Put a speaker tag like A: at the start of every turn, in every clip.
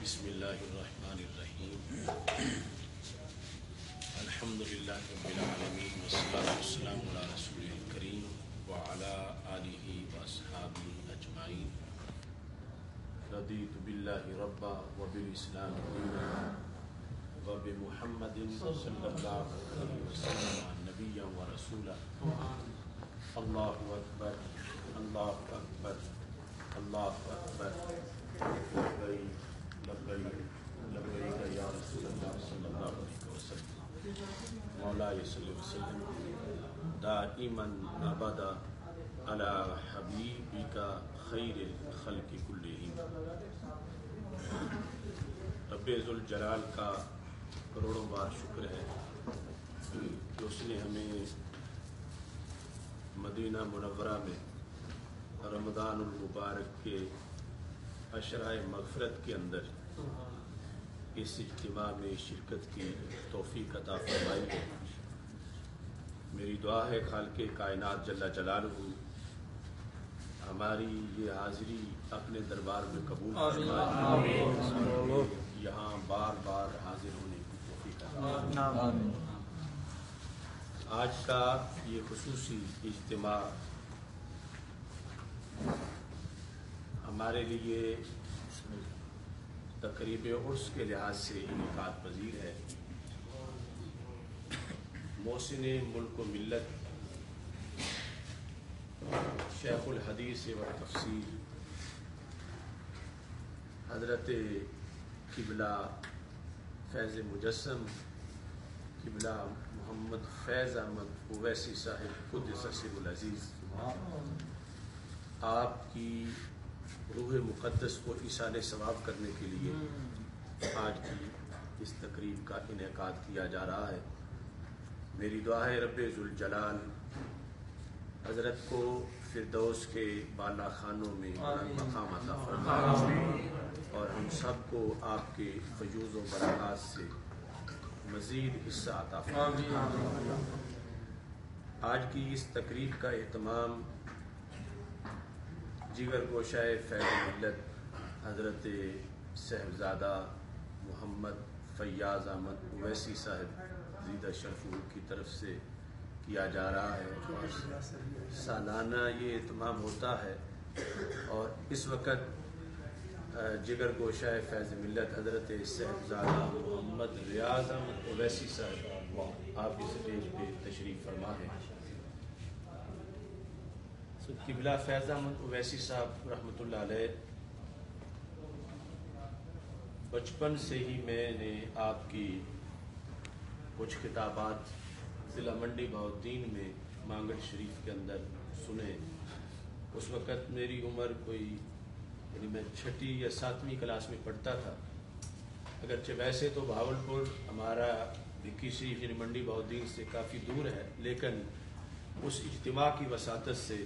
A: بسم الله الرحمن الرحيم. الحمد لله رب العالمين، والصلاة والسلام على رسوله الكريم وعلى آله وأصحابه أجمعين. رضيت بالله ربا وبالإسلام دينا وبمحمد صلى الله عليه وسلم نبيا ورسولا. الله أكبر الله أكبر الله أكبر. لبيك لبيك رسول الله صلى الله عليه وسلم مولاي صل وسلم دائما أبدا على حبيبك خير الخلق كلهم رب ذوالجلال کا کروڑوں بار شکر ہے کہ اس نے ہمیں مدینہ منورہ میں رمضان المبارک کے اشرائے مغفرت کے اندر اس اجتماع میں شرکت کی توفیق عطا فرمائی ہے میری دعا ہے خالق کائنات جل جلالہ ہماری یہ حاضری اپنے دربار میں قبول فرمائے۔ یہاں بار بار حاضر ہونے کی توفیق عطا آج کا یہ خصوصی اجتماع ہمارے لیے تقریب عرس کے لحاظ سے انعقاد پذیر ہے۔ محسن ملک و ملت، شیخ الحدیث و تفسیر حضرت قبلہ فیض مجسم، قبلہ محمد فیض احمد اویسی صاحب خود سسر العزیز۔ آپ کی روح مقدس کو اصال ثواب کرنے کے لیے آج کی اس تقریب کا انعقاد کیا جا رہا ہے۔ میری دعا ہے رب ذوالجلال حضرت کو فردوس کے بالا خانوں میں مقام عطا فرمائے۔ اور ہم سب کو آپ کے فیوز و برکات سے مزید حصہ عطا فرمائے۔ آج کی اس تقریب کا اہتمام جگر گوشائے فیض ملت حضرت صاحبزادہ محمد فیاض احمد اویسی صاحب زیدہ شرفور کی طرف سے کیا جا رہا ہے اور سالانہ یہ اہتمام ہوتا ہے اور اس وقت جگر گوشائے فیض ملت حضرت صاحبزادہ محمد ریاض احمد اویسی صاحب، آپ اس اسٹیج پہ تشریف فرما ہے قبلہ فیض احمد اویسی صاحب رحمۃ اللہ علیہ، بچپن سے ہی میں نے آپ کی کچھ کتابات ضلع منڈی بہدین میں مانگڑ شریف کے اندر سنے۔ اس وقت میری عمر کوئی یعنی میں چھٹی یا ساتویں کلاس میں پڑھتا تھا۔ اگرچہ ویسے تو بھاول پور ہمارا بھکی شریف یعنی منڈی بہدین سے کافی دور ہے، لیکن اس اجتماع کی وساطت سے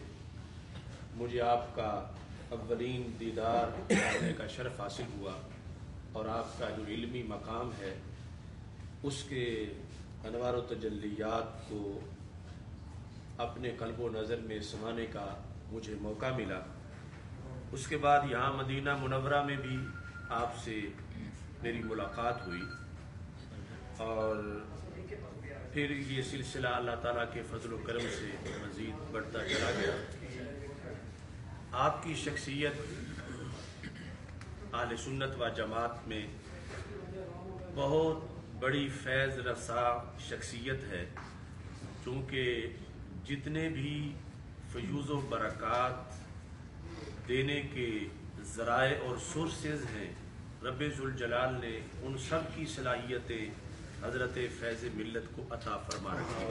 A: مجھے آپ کا اولین دیدار کرنے کا شرف حاصل ہوا اور آپ کا جو علمی مقام ہے، اس کے انوار و تجلیات کو اپنے قلب و نظر میں سمانے کا مجھے موقع ملا۔ اس کے بعد یہاں مدینہ منورہ میں بھی آپ سے میری ملاقات ہوئی اور پھر یہ سلسلہ اللہ تعالیٰ کے فضل و کرم سے مزید بڑھتا چلا گیا۔ آپ کی شخصیت اہل سنت و جماعت میں بہت بڑی فیض رسا شخصیت ہے۔ چونکہ جتنے بھی فیوز و برکات دینے کے ذرائع اور سورسز ہیں، رب ذوالجلال نے ان سب کی صلاحیتیں حضرت فیض ملت کو عطا فرما رکھی۔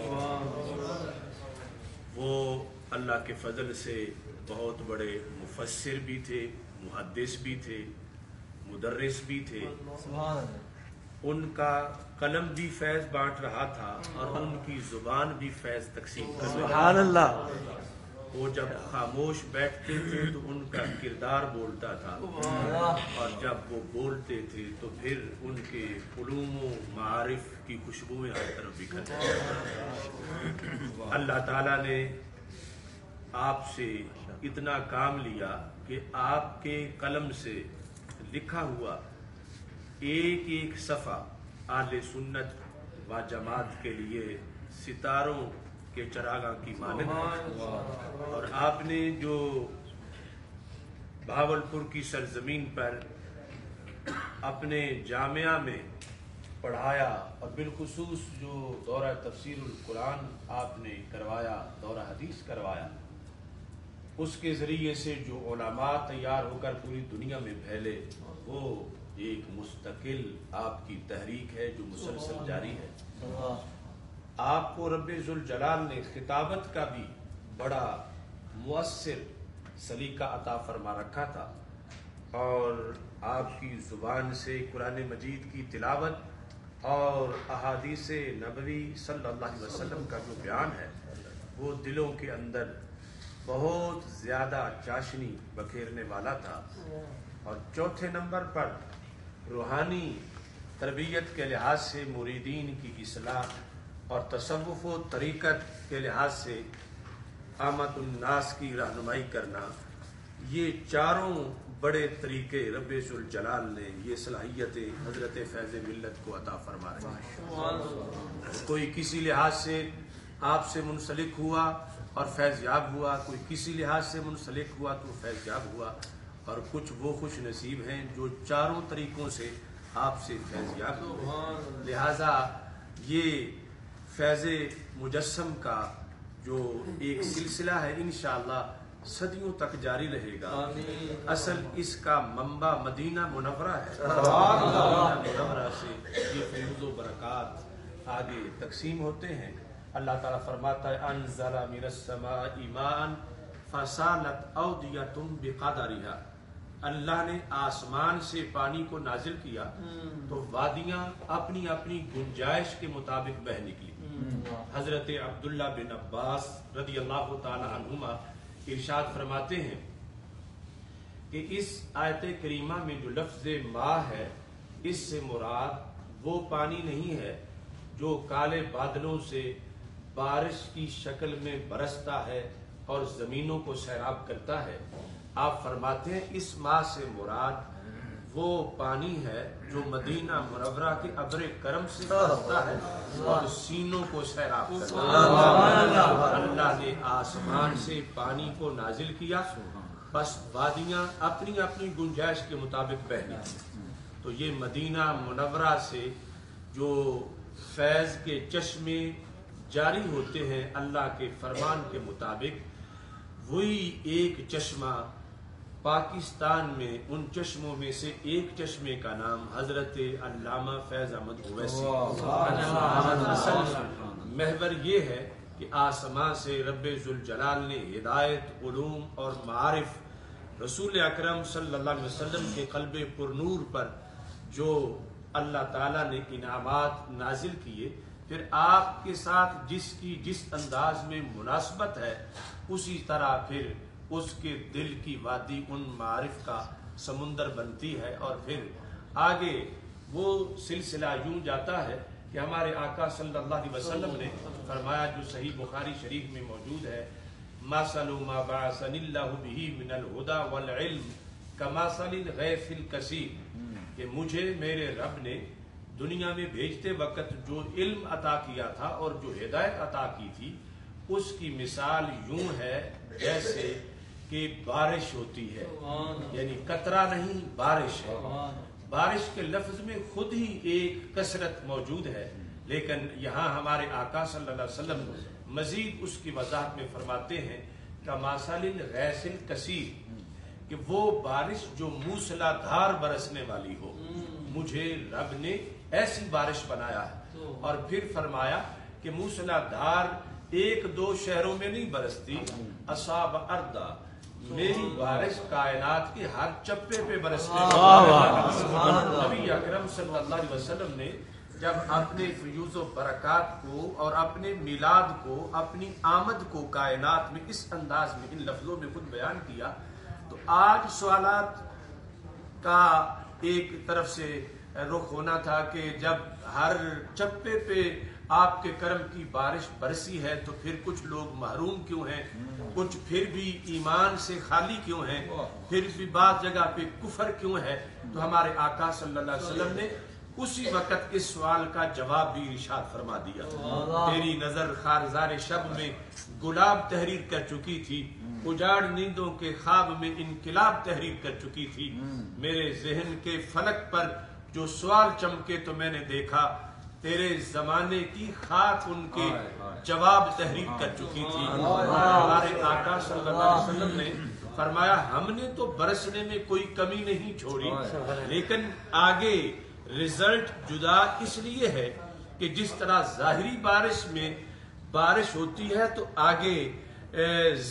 A: وہ اللہ کے فضل سے بہت بڑے مفسر بھی تھے محدث بھی تھے مدرس بھی تھے۔ ان کا قلم بھی فیض بانٹ رہا تھا اور ان کی زبان بھی فیض تقسیم کر
B: سبحان اللہ۔
A: وہ جب خاموش بیٹھتے تھے تو ان کا کردار بولتا تھا۔ اور جب وہ بولتے تھے تو پھر ان کے علوم و معارف کی خوشبوئیں ہر طرف بکھر اللہ تعالیٰ نے آپ سے اتنا کام لیا کہ آپ کے قلم سے لکھا ہوا ایک ایک صفحہ آل سنت و جماعت کے لیے ستاروں کے چراغاں کی مانند اور آپ نے جو بھاولپور کی سرزمین پر اپنے جامعہ میں پڑھایا اور بالخصوص جو دورہ تفسیر القرآن آپ نے کروایا، دورہ حدیث کروایا اس کے ذریعے سے جو علماء تیار ہو کر پوری دنیا میں پھیلے وہ ایک مستقل آپ کی تحریک ہے جو مسلسل جاری ہے۔ آپ کو رب ذوالجلال نے خطابت کا بھی بڑا مؤثر سلیقہ عطا فرما رکھا تھا۔ اور آپ کی زبان سے قرآن مجید کی تلاوت اور احادیث نبوی صلی اللہ علیہ وسلم کا جو بیان ہے وہ دلوں کے اندر بہت زیادہ چاشنی بکھیرنے والا تھا۔ اور چوتھے نمبر پر روحانی تربیت کے لحاظ سے مریدین کی اصلاح اور تصوف و طریقت کے لحاظ سے آمد الناس کی رہنمائی کرنا یہ چاروں بڑے طریقے رب الجلال نے یہ صلاحیت حضرت فیض ملت کو عطا فرما رہے ہیں۔ کوئی کسی لحاظ سے آپ سے منسلک ہوا اور فیض یاب ہوا کوئی کسی لحاظ سے منسلک ہوا تو فیض یاب ہوا۔ اور کچھ وہ خوش نصیب ہیں جو چاروں طریقوں سے آپ سے فیض یاب ہوئے لہذا یہ فیض مجسم کا جو ایک سلسلہ ہے انشاءاللہ صدیوں تک جاری رہے گا۔ اصل اس کا منبع مدینہ منورہ ہے۔ مدینہ منورہ سے یہ فیض و برکات آگے تقسیم ہوتے ہیں۔ اللہ تعالیٰ فرماتا ہے انزل من السماء ایمان فسالت اودیتم بقدرها اللہ نے آسمان سے پانی کو نازل کیا تو وادیاں اپنی اپنی گنجائش کے مطابق بہ نکلی۔ حضرت عبداللہ بن عباس رضی اللہ تعالی عنہما ارشاد فرماتے ہیں کہ اس آیت کریمہ میں جو لفظ ماں ہے اس سے مراد وہ پانی نہیں ہے جو کالے بادلوں سے بارش کی شکل میں برستا ہے اور زمینوں کو سیراب کرتا ہے۔ آپ فرماتے ہیں اس ماہ سے مراد وہ پانی ہے جو مدینہ منورہ کے ابر کرم سے برستا ہے اور سینوں کو سیراب کرتا ہے۔ اللہ۔ نے آسمان سے پانی کو نازل کیا۔ بس وادیاں اپنی اپنی گنجائش کے مطابق بہنی تو یہ مدینہ منورہ سے جو فیض کے چشمے جاری ہوتے ہیں اللہ کے فرمان کے مطابق وہی ایک چشمہ پاکستان میں ان چشموں میں سے ایک چشمے کا نام حضرت علامہ فیض احمد اویسی۔ محور یہ ہے کہ آسمان سے رب ذوالجلال نے ہدایت علوم اور معارف رسول اکرم صلی اللہ علیہ وسلم کے قلب پر نور پر جو اللہ تعالیٰ نے انعامات نازل کیے پھر آپ کے ساتھ جس کی جس انداز میں مناسبت ہے، اسی طرح پھر اس کے دل کی وادی ان معارف کا سمندر بنتی ہے اور پھر آگے وہ سلسلہ یوں جاتا ہے کہ ہمارے آقا صلی اللہ علیہ وسلم نے فرمایا، جو صحیح بخاری شریف میں موجود ہے ماسل ما بعثن اللہ به من الهدى والعلم کماسل الغیث الکثیر کہ مجھے میرے رب نے دنیا میں بھیجتے وقت جو علم عطا کیا تھا اور جو ہدایت عطا کی تھی اس کی مثال یوں ہے جیسے کہ بارش ہوتی ہے۔ یعنی قطرہ نہیں بارش ہے۔ بارش کے لفظ میں خود ہی ایک کثرت موجود ہے۔ لیکن یہاں ہمارے آقا صلی اللہ علیہ وسلم مزید اس کی وضاحت میں فرماتے ہیں کہ ماسال غیسل کثیر کہ وہ بارش جو موسلا دھار برسنے والی ہو۔ مجھے رب نے ایسی بارش بنایا ہے۔ اور پھر فرمایا کہ موسلا دھار ایک دو شہروں میں نہیں برستی اصاب اردا میری بارش کائنات کے ہر چپے پہ برسنے نبی اکرم صلی اللہ علیہ وسلم نے جب اپنے فیوز و برکات کو اور اپنے میلاد کو اپنی آمد کو کائنات میں اس انداز میں ان لفظوں میں خود بیان کیا تو آج سوالات کا ایک طرف سے رخ ہونا تھا کہ جب ہر چپے پہ آپ کے کرم کی بارش برسی ہے تو پھر کچھ لوگ محروم کیوں ہیں؟ کچھ پھر بھی ایمان سے خالی کیوں ہیں؟ پھر بھی بعض جگہ پہ کفر کیوں ہے تو ہمارے آقا صلی اللہ علیہ وسلم نے اسی وقت اس سوال کا جواب بھی ارشاد فرما دیا۔ تیری نظر خارزار شب میں گلاب تحریر کر چکی تھی۔ اجاڑ نیندوں کے خواب میں انقلاب تحریر کر چکی تھی۔ میرے ذہن کے فلک پر جو سوال چمکے تو میں نے دیکھا تیرے زمانے کی خاک ان کے جواب تحریر کر چکی تھی۔ ہمارے آقا صلی اللہ علیہ وسلم نے فرمایا ہم نے تو برسنے میں کوئی کمی نہیں چھوڑی لیکن آگے ریزلٹ جدا اس لیے ہے کہ جس طرح ظاہری بارش میں بارش ہوتی ہے تو آگے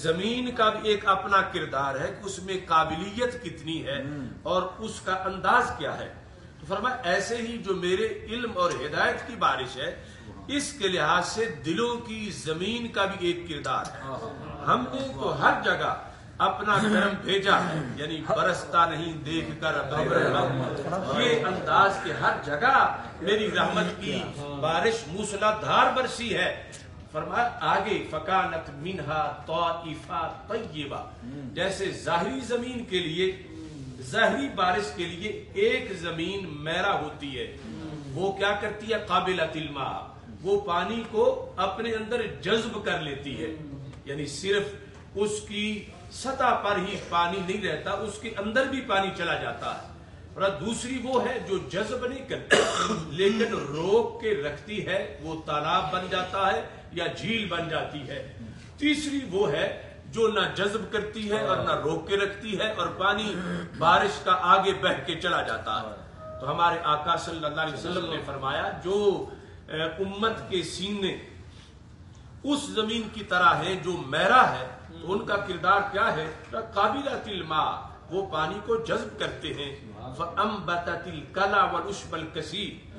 A: زمین کا بھی ایک اپنا کردار ہے کہ اس میں قابلیت کتنی ہے اور اس کا انداز کیا ہے۔ تو فرمایا ایسے ہی جو میرے علم اور ہدایت کی بارش ہے اس کے لحاظ سے دلوں کی زمین کا بھی ایک کردار ہے۔ ہم نے تو ہر جگہ اپنا کرم بھیجا ہے یعنی برستا نہیں دیکھ کر یہ انداز کے ہر جگہ میری رحمت کی بارش موسلا دھار برسی ہے۔ فرمایا آگے فکانت منہا طائفہ طیبہ۔ جیسے ظاہری زمین کے لیے ظاہری بارش کے لیے ایک زمین میرا ہوتی ہے۔ وہ کیا کرتی ہے؟ قابل الماء وہ پانی کو اپنے اندر جذب کر لیتی ہے۔ یعنی صرف اس کی سطح پر ہی پانی نہیں رہتا، اس کے اندر بھی پانی چلا جاتا ہے۔ اور دوسری وہ ہے جو جذب نہیں کرتی، لیکن روک کے رکھتی ہے، وہ تالاب بن جاتا ہے یا جھیل بن جاتی ہے۔ تیسری وہ ہے جو نہ جذب کرتی ہے اور نہ روک کے رکھتی ہے اور پانی بارش کا آگے بہ کے چلا جاتا ہے۔ تو ہمارے آقا صلی اللہ علیہ وسلم نے فرمایا، جو امت کے سینے اس زمین کی طرح ہے جو میرا ہے، تو ان کا کردار کیا ہے؟ قابل تلما وہ پانی کو جذب کرتے ہیں۔ کلا و کثیر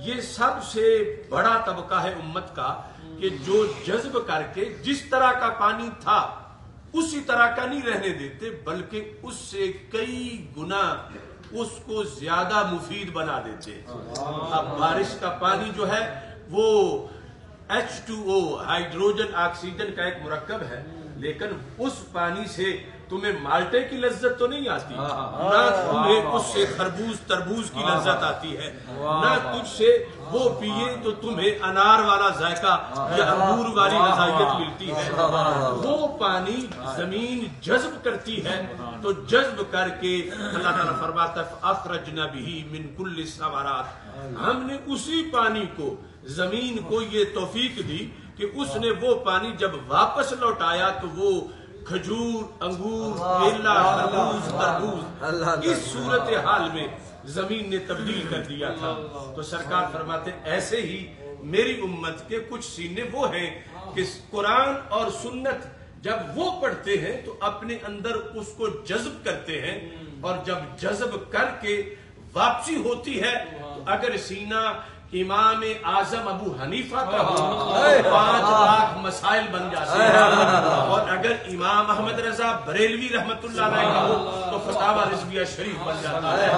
A: یہ سب سے بڑا طبقہ ہے امت کا کہ جو جذب کر کے جس طرح کا پانی تھا اسی طرح کا نہیں رہنے دیتے بلکہ اس سے کئی گنا اس کو زیادہ مفید بنا دیتے۔ اب بارش کا پانی جو ہے وہ H two O hydrogen oxygen کا ایک مرکب ہے لیکن اس پانی سے تمہیں مالٹے کی لذت تو نہیں آتی ہاں، ہاں، ہاں۔ نہ تمہیں اس سے خربوز تربوز کی لذت آتی ہے نہ تجھ سے وہ پیے تو تمہیں انار والا ذائقہ یا انگور والی غذائیت ملتی ہے وہ پانی زمین جذب کرتی ہے تو جذب کر کے اللہ تعالیٰ فرماتا اخرجنا بھی من کل سوارات ہم نے اسی پانی کو زمین کو یہ توفیق دی کہ اس نے وہ پانی جب واپس لوٹایا تو وہ کھجور انگور کیلا تربوز تربوز اس صورت حال میں زمین نے تبدیل کر دیا تھا تو سرکار فرماتے ایسے ہی میری امت کے کچھ سینے وہ ہیں کہ قرآن اور سنت جب وہ پڑھتے ہیں تو اپنے اندر اس کو جذب کرتے ہیں اور جب جذب کر کے واپسی ہوتی ہے تو اگر سینہ امام اعظم ابو حنیفہ کا پانچ لاکھ مسائل بن جاتے ہیں امام احمد رضا بریلوی رحمت اللہ علیہ کا ہو تو فتح رضویہ شریف بن جاتا ہے۔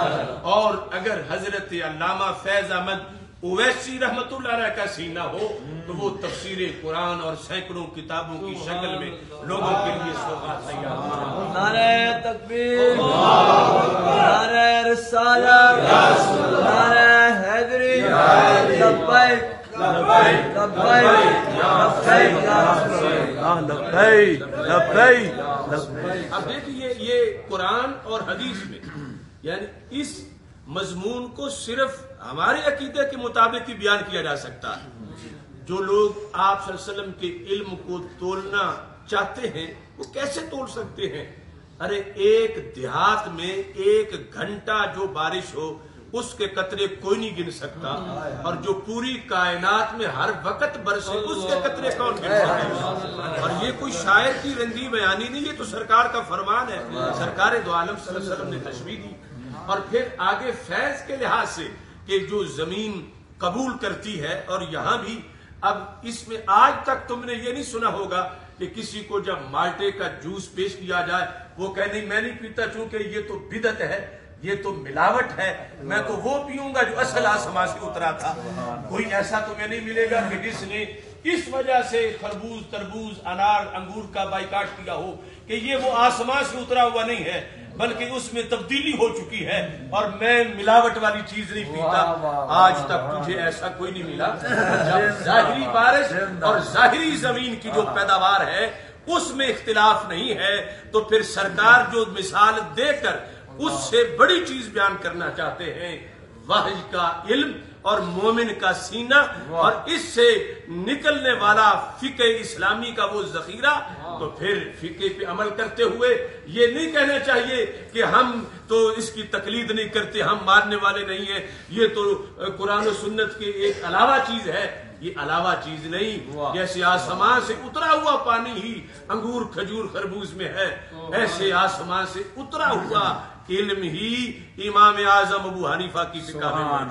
A: اور اگر حضرت علامہ فیض احمد اویسی رحمت اللہ علیہ کا سینہ ہو تو وہ تفسیر قرآن اور سینکڑوں کتابوں کی شکل میں لوگوں کے لیے تیار نعرہ تکبیر، نعرہ رسالت نعرہ حیدری، لبیک لبیک لبیک اب دیکھیے یہ قرآن اور حدیث میں یعنی اس مضمون کو صرف ہمارے عقیدے کے مطابق ہی بیان کیا جا سکتا ہے۔ جو لوگ آپ صلی اللہ علیہ وسلم کے علم کو تولنا چاہتے ہیں، وہ کیسے تول سکتے ہیں؟ ارے، ایک دیہات میں ایک گھنٹہ جو بارش ہو اس کے قطرے کوئی نہیں گن سکتا۔ اور جو پوری کائنات میں ہر وقت برسے، اس کے قطرے کون گن سکتا اور یہ کوئی شاعر کی رنگی بیانی نہیں، یہ تو سرکار کا فرمان ہے۔ سرکار دو عالم صلی اللہ علیہ وسلم نے تشریح دی۔ اور پھر آگے فیض کے لحاظ سے کہ جو زمین قبول کرتی ہے، اور یہاں بھی، اب اس میں آج تک تم نے یہ نہیں سنا ہوگا کہ کسی کو جب مالٹے کا جوس پیش کیا جائے، وہ کہ نہیں، میں نہیں پیتا چونکہ یہ تو بدت ہے۔ یہ تو ملاوٹ ہے میں تو وہ پیوں گا جو اصل آسمان سے اترا تھا۔ کوئی ایسا تمہیں نہیں ملے گا کہ جس نے اس وجہ سے خربوز تربوز انار انگور کا بائیکاٹ کیا ہو کہ یہ وہ آسمان سے اترا ہوا نہیں ہے بلکہ اس میں تبدیلی ہو چکی ہے اور میں ملاوٹ والی چیز نہیں پیتا۔ آج تک تجھے ایسا کوئی نہیں ملا۔ جب ظاہری بارش اور ظاہری زمین کی جو پیداوار ہے اس میں اختلاف نہیں ہے۔ تو پھر سرکار جو مثال دے کر اس سے بڑی چیز بیان کرنا چاہتے ہیں واحج کا علم اور مومن کا سینہ اور اس سے نکلنے والا فقہ اسلامی کا وہ ذخیرہ۔ تو پھر فقہ پہ عمل کرتے ہوئے یہ نہیں کہنا چاہیے کہ ہم تو اس کی تقلید نہیں کرتے ہم مارنے والے نہیں ہیں۔ یہ تو قرآن و سنت کے ایک علاوہ چیز ہے۔ یہ علاوہ چیز نہیں۔ جیسے آسمان سے اترا ہوا پانی ہی انگور کھجور خربوز میں ہے ایسے آسمان سے اترا ہوا علم ہی امام اعظم ابو حنیفہ کی فقہ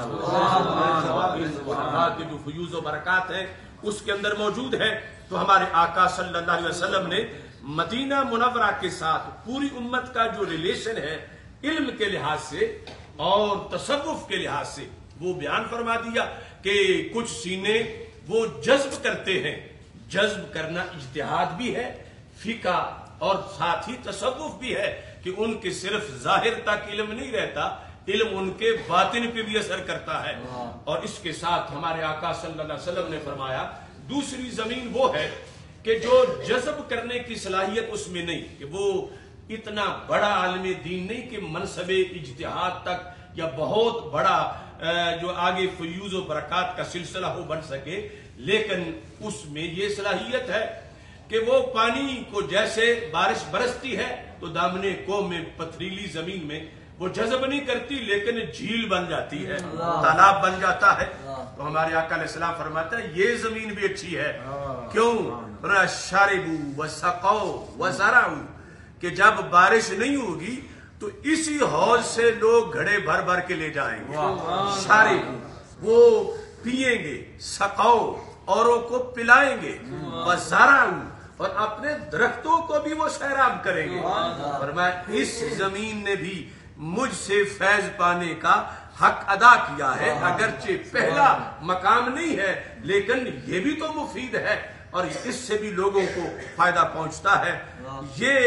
A: کے جو فیوز و برکات ہیں اس کے اندر موجود ہے تو ہمارے آقا صلی اللہ علیہ وسلم نے مدینہ منورہ کے ساتھ پوری امت کا جو ریلیشن ہے علم کے لحاظ سے اور تصوف کے لحاظ سے وہ بیان فرما دیا کہ کچھ سینے وہ جذب کرتے ہیں۔ جذب کرنا اجتہاد بھی ہے فقہ اور ساتھ ہی تصوف بھی ہے۔ کہ ان کے صرف ظاہر تک علم نہیں رہتا علم ان کے باطن پہ بھی اثر کرتا ہے۔ اور اس کے ساتھ ہمارے آقا صلی اللہ علیہ وسلم نے فرمایا دوسری زمین وہ ہے کہ جو جذب کرنے کی صلاحیت اس میں نہیں کہ وہ اتنا بڑا عالم دین نہیں کہ منصب اجتہاد تک یا بہت بڑا جو آگے فیوز و برکات کا سلسلہ ہو بن سکے۔ لیکن اس میں یہ صلاحیت ہے کہ وہ پانی کو جیسے بارش برستی ہے تو دامنے کو میں پتھریلی زمین میں وہ جذب نہیں کرتی لیکن جھیل بن جاتی ہے تالاب بن جاتا ہے۔ تو ہمارے آقا علیہ السلام فرماتا ہے یہ زمین بھی اچھی ہے۔ کیوں؟ شاربو و سقو و زراؤ کہ جب بارش نہیں ہوگی تو اسی حوض سے لوگ گھڑے بھر بھر کے لے جائیں گے۔ شاربو وہ پیئیں گے سقو اوروں کو پلائیں گے۔ زراؤ اور اپنے درختوں کو بھی وہ سیراب کریں گے۔ فرمایا اس زمین نے بھی مجھ سے فیض پانے کا حق ادا کیا ہے۔ اگرچہ پہلا مقام نہیں ہے لیکن یہ بھی تو مفید ہے اور اس سے بھی لوگوں کو فائدہ پہنچتا ہے۔ یہ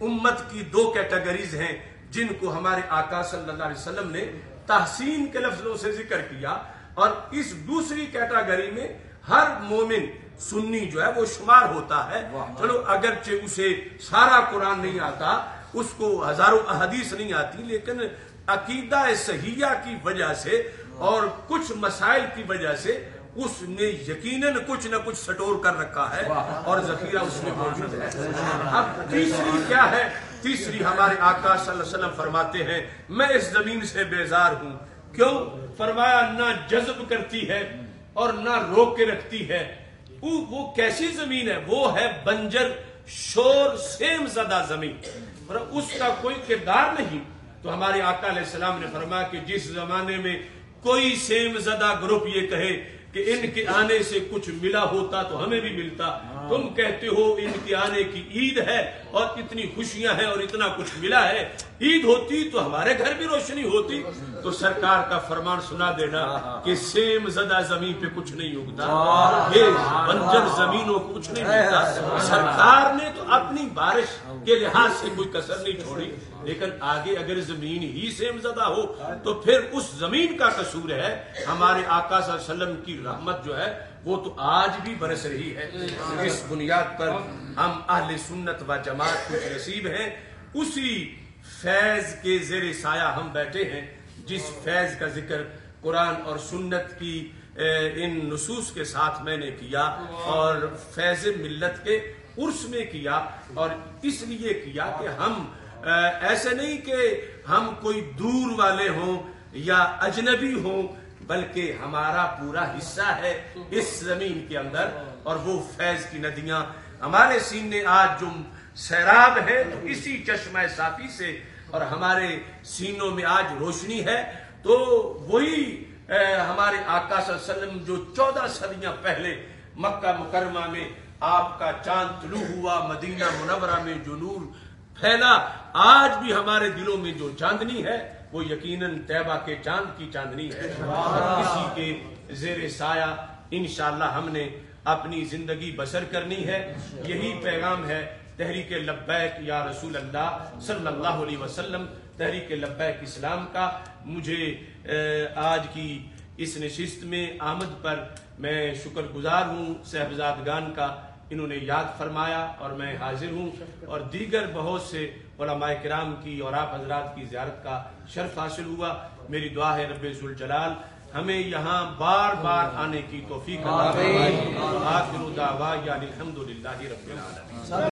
A: امت کی دو کیٹیگریز ہیں جن کو ہمارے آقا صلی اللہ علیہ وسلم نے تحسین کے لفظوں سے ذکر کیا۔ اور اس دوسری کیٹیگری میں ہر مومن سنی جو ہے وہ شمار ہوتا ہے۔ چلو اگرچہ اسے سارا قرآن نہیں آتا اس کو ہزاروں احادیث نہیں آتی لیکن عقیدہ صحیحہ کی وجہ سے اور کچھ مسائل کی وجہ سے اس نے یقیناً کچھ نہ کچھ سٹور کر رکھا ہے اور ذخیرہ اس میں موجود ہے۔ اب تیسری کیا ہے؟ تیسری ہمارے آقا صلی اللہ علیہ وسلم فرماتے ہیں میں اس زمین سے بیزار ہوں۔ کیوں؟ فرمایا نہ جذب کرتی ہے اور نہ روک کے رکھتی ہے۔ وہ کیسی زمین ہے؟ وہ ہے بنجر، شور، سیم زدہ زمین۔ اور اس کا کوئی کردار نہیں۔ تو ہمارے آقا علیہ السلام نے فرمایا کہ جس زمانے میں کوئی سیم زدہ گروپ یہ کہے کہ ان کے آنے سے کچھ ملا ہوتا تو ہمیں بھی ملتا۔ تم کہتے ہو ان کے آنے کی عید ہے اور اتنی خوشیاں ہیں اور اتنا کچھ ملا ہے۔ عید ہوتی تو ہمارے گھر بھی روشنی ہوتی۔ تو سرکار کا فرمان سنا دینا کہ سیم زدہ زمین پہ کچھ نہیں اگتا۔ بنجر زمینوں کو کچھ نہیں ملتا۔ سرکار نے تو اپنی بارش کے لحاظ سے کوئی کسر نہیں چھوڑی۔ لیکن آگے اگر زمین ہی سیم زدہ ہو تو پھر اس زمین کا قصور ہے، ہمارے آقا صلی اللہ علیہ وسلم کی رحمت جو ہے، وہ تو آج بھی برس رہی ہے۔ اس بنیاد پر ہم اہل سنت و جماعت کچھ نصیب ہیں۔ اسی فیض کے زیر سایہ ہم بیٹھے ہیں، جس فیض کا ذکر قرآن اور سنت کی ان نصوص کے ساتھ میں نے کیا اور فیض ملت کے عرس میں کیا اور اس لیے کیا کہ ہم ایسے نہیں کہ ہم کوئی دور والے ہوں یا اجنبی ہوں، بلکہ ہمارا پورا حصہ ہے اس زمین کے اندر اور وہ فیض کی ندیاں۔ ہمارے سینے آج جو سیراب ہے، تو اسی چشمہ صافی سے اور ہمارے سینوں میں آج روشنی ہے۔ تو وہی ہمارے آقا صلی اللہ علیہ وسلم جو چودہ صدیاں پہلے مکہ مکرمہ میں آپ کا چاند طلوع ہوا، مدینہ منورہ میں جو نور پھیلا۔ آج بھی ہمارے دلوں میں جو چاندنی ہے، وہ یقیناً طیبہ کے چاند کی چاندنی ہے۔ کسی کے زیر سایہ انشاءاللہ ہم نے اپنی زندگی بسر کرنی ہے۔ یہی پیغام ہے تحریک لبیک یا رسول اللہ صلی اللہ علیہ وسلم، تحریک لبیک اسلام کا۔ مجھے آج کی اس نشست میں آمد پر میں شکر گزار ہوں۔ صحبزادگان کا انہوں نے یاد فرمایا اور میں حاضر ہوں اور دیگر بہت سے علماء کرام کی اور آپ حضرات کی زیارت کا شرف حاصل ہوا۔ میری دعا ہے رب ذوالجلال، ہمیں یہاں بار بار آنے کی توفیق عطا فرمائے۔ آخر دعوا یعنی الحمدللہ رب العالمین۔